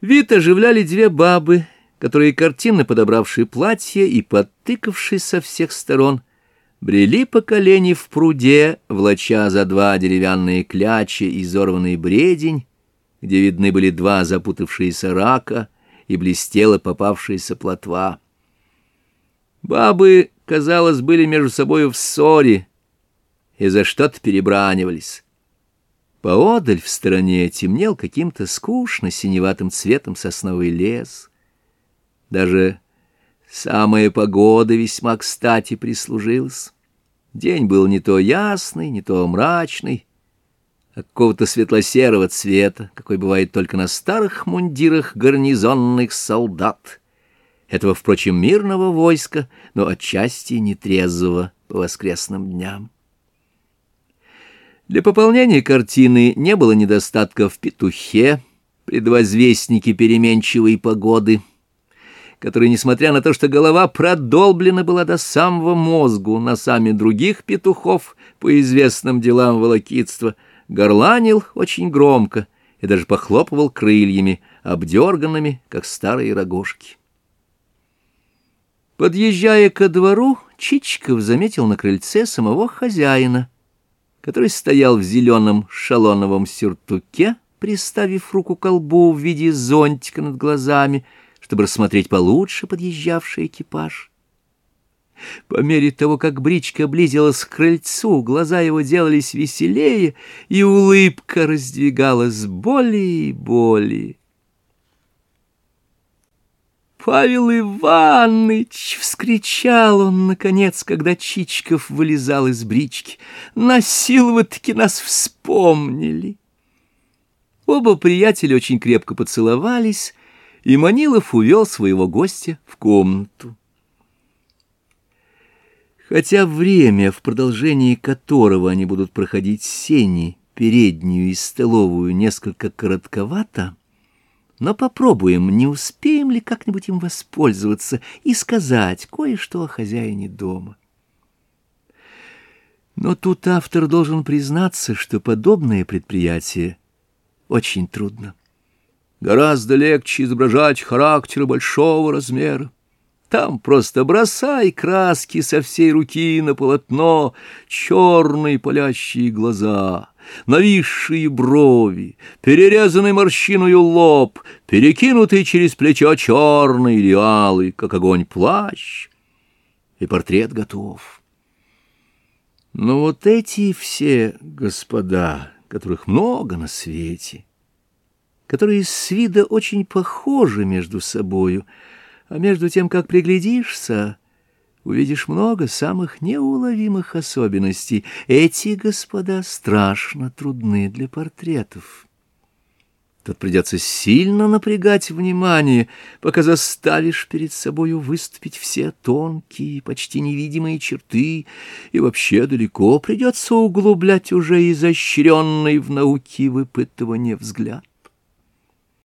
Вид оживляли две бабы, которые, картинно подобравшие платье и подтыкавшись со всех сторон, брели по колени в пруде, влача за два деревянные клячи изорванный бредень, где видны были два запутавшиеся рака и блестела попавшаяся плотва. Бабы, казалось, были между собой в ссоре и за что-то перебранивались. Поодаль в стороне темнел каким-то скучно синеватым цветом сосновый лес. Даже самая погода весьма кстати прислужилась. День был не то ясный, не то мрачный, а какого-то светло-серого цвета, какой бывает только на старых мундирах гарнизонных солдат. Этого, впрочем, мирного войска, но отчасти нетрезвого по воскресным дням. Для пополнения картины не было недостатка в петухе, предвозвестнике переменчивой погоды, который, несмотря на то, что голова продолблена была до самого мозгу носами других петухов по известным делам волокитства, горланил очень громко и даже похлопывал крыльями, обдерганными, как старые рогожки. Подъезжая ко двору, Чичиков заметил на крыльце самого хозяина — который стоял в зеленом шалоновом сюртуке, приставив руку к колбу в виде зонтика над глазами, чтобы рассмотреть получше подъезжавший экипаж. По мере того, как бричка близилась к крыльцу, глаза его делались веселее, и улыбка раздвигалась более и более. Павел Иванович! — вскричал он, наконец, когда Чичиков вылезал из брички. — На силу вы таки нас вспомнили! Оба приятеля очень крепко поцеловались, и Манилов увел своего гостя в комнату. Хотя время, в продолжении которого они будут проходить сени, переднюю и столовую, несколько коротковато, но попробуем, не успеем ли как-нибудь им воспользоваться и сказать кое-что о хозяине дома. Но тут автор должен признаться, что подобное предприятие очень трудно. Гораздо легче изображать характеры большого размера. Там просто бросай краски со всей руки на полотно, черные палящие глаза — нависшие брови, перерезанный морщиною лоб, перекинутый через плечо черный или алый, как огонь плащ, и портрет готов. Но вот эти все господа, которых много на свете, которые с вида очень похожи между собою, а между тем, как приглядишься, увидишь много самых неуловимых особенностей. Эти господа страшно трудны для портретов. Тут придется сильно напрягать внимание, пока заставишь перед собою выступить все тонкие, почти невидимые черты, и вообще далеко придется углублять уже изощренный в науке выпытывание взгляд.